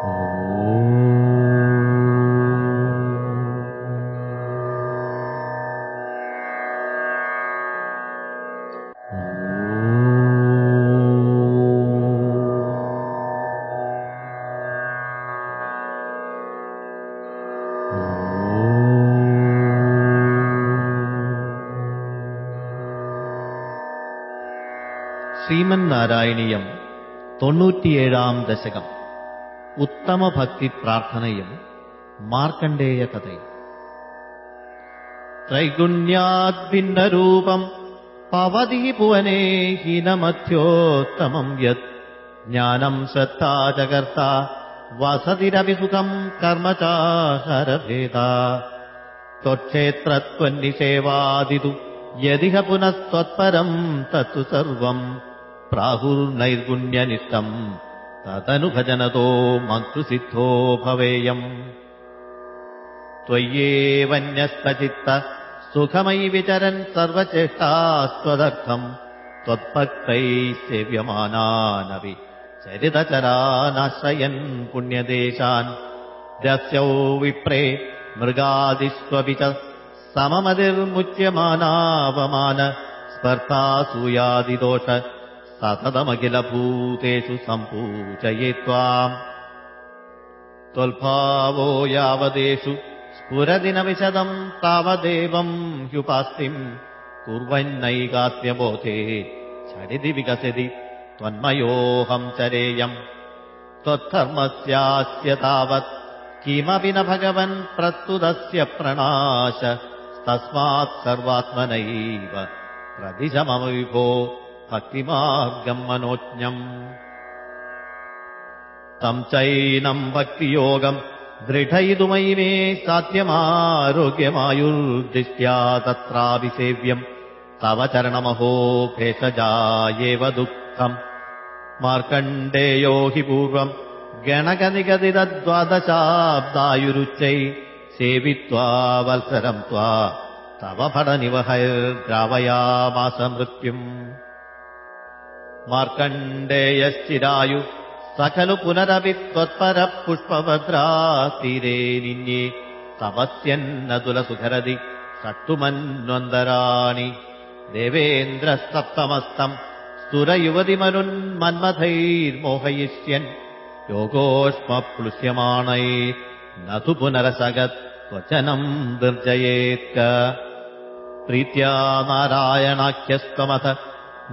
ശ്രീമൻ നാരായണീയം തൊണ്ണൂറ്റിയേഴാം ദശകം. उत्तमभक्तिप्रार्थनयम् मार्कण्डेयकै त्रैगुण्याद्भिन्नरूपम् पवति भुवने हीनमध्योत्तमम् यत् ज्ञानम् श्रद्धा जगर्ता वसतिरपि सुखम् कर्म चाहरभेदा त्वक्षेत्रत्वन्निषेवादितु यदिह पुनस्त्वत्परम् तत्तु सर्वम् प्राहुर्नैर्गुण्यनिष्टम् तदनुभजनतो मन्त्रुसिद्धो भवेयम्। त्वय्येवन्यस्तचित्त सुखमयि विचरन् सर्वचेष्टास्त्वदर्थम्। त्वत्भक्तैः सेव्यमानानपि चरितचरानाश्रयन् पुण्यदेशान्। दस्यौ विप्रे मृगादिष्वपि च सममतिर्मुच्यमानावमान। स्पर्धासूयादिदोष सततमखिलभूतेषु सम्पूजये त्वाम् त्वल्भावो यावदेषु स्फुरदिनविशदम् तावदेवम् ह्युपास्तिम् कुर्वन्नैकात्म्यबोधे झटिति विकसति त्वन्मयोऽहम् चरेयम् त्वत्कर्मस्यास्य तावत् किमपि न भगवन् प्रत्युदस्य प्रणाश तस्मात् सर्वात्मनैव प्रदिश मम विभो भक्तिमार्गम् मनोज्ञम् तम् चैनम् भक्तियोगम् दृढयितुमयि मे साध्यमारोग्यमायुर्दृष्ट्या तत्रापि सेव्यम् तव चरणमहो भेषजायेव दुःखम् मार्कण्डेयो हि पूर्वम् गणगनिगदिदद्वादशाब्दायुरुच्चै सेवित्वा वत्सरम् त्वा तव फडनिवहैर्द्रावयामास मृत्युम् मार्कण्डेयश्चिरायु स खलु पुनरपि त्वत्परः पुष्पभद्रातीरे निन्ये तपस्यन्नतुलसुखरदि षट्टुमन्वन्दराणि। देवेन्द्रसप्तमस्तम् स्तुरयुवतिमनुन्मन्मथैर्मोहयिष्यन् योगोष्मप्लुष्यमाणै न तु पुनरसगत् वचनम् निर्जयेत्क। प्रीत्या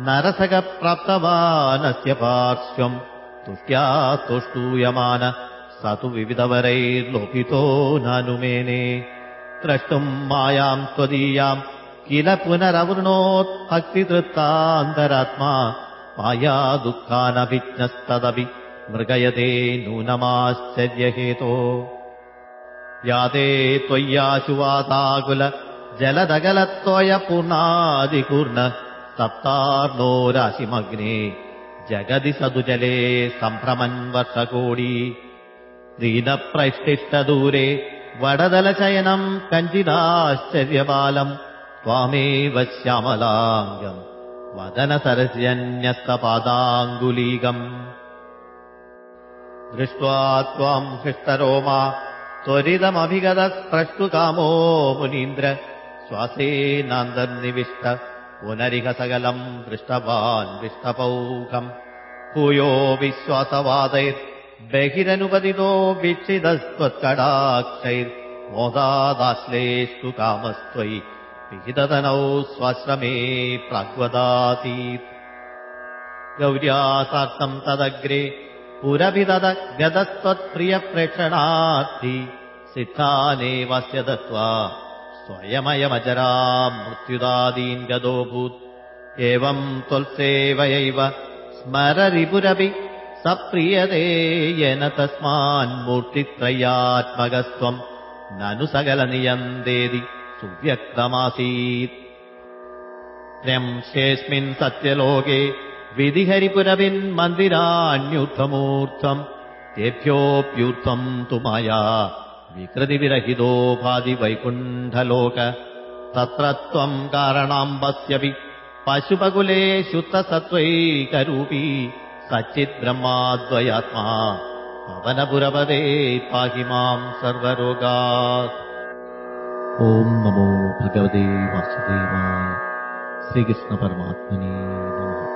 नारायणाख्यस्त्वमथ नरसगप्राप्तवानस्य पार्श्वम् तुष्ट्या तुष्टूयमान स तु विविधवरैर्लोपितो नानुमेने द्रष्टुम् मायाम् त्वदीयाम् किल पुनरवृणोत्भक्तितृत्तान्तरात्मा माया दुःखानभिज्ञस्तदपि मृगयते नूनमाश्चर्यहेतो। याते त्वय्याशुवाताकुल जलदगलत्वयपूर्णादिपूर्ण सप्तार्णो राशिमग्ने जगदि सदुजले सम्भ्रमन् वर्षकोडी दीनप्रैष्टिष्टदूरे वडदलशयनम् कञ्चिदाश्चर्यबालम् त्वामेव श्यामलाङ्गम् वदनसरस्यन्यस्तपादाङ्गुलीगम् दृष्ट्वा त्वाम् हृष्टरोमा त्वरितमभिगतस्प्रष्टुकामो मुनीन्द्र श्वासेनान्तर्निविष्ट पुनरिह सकलम् दृष्टवान् विष्टपौखम् भूयो विश्वासवादैर्बहिरनुपतितो वीक्षितस्त्वत्कडाक्षैर्मोदादाश्लेष्टु कामस्त्वयि विहिततनौ स्वाश्रमे प्राग्वदासीत् गौर्यासार्थम् तदग्रे पुरभि तद गतस्त्वत्प्रियप्रेक्षणार्थि सिद्धानेवस्य दत्त्वा स्वयमयमजरा मृत्युदादीन् गतोऽभूत् एवम् त्वल्सेवयैव स्मररिपुरपि सप्रियते येन तस्मान्मूर्तित्रयात्मकस्त्वम् ननु सकलनियन्देदि सुव्यक्तमासीत्। त्र्यंशेऽस्मिन् सत्यलोके विधिहरिपुरविन्मन्दिराण्युत्थमूर्ध्वम् तेभ्योऽप्यूर्ध्वम् तु मया विकृतिविरहितो भाति वैकुण्ठलोक तत्र त्वम् कारणाम्बस्यपि पशुपकुले शुद्धसत्त्वैकरूपी सच्चिद्ब्रह्माद्वयात्मा। पवनपुरपदे पाहि माम् सर्वरोगात्। ॐ नमो भगवते वासुदेवाय। श्रीकृष्णपरमात्मने नमः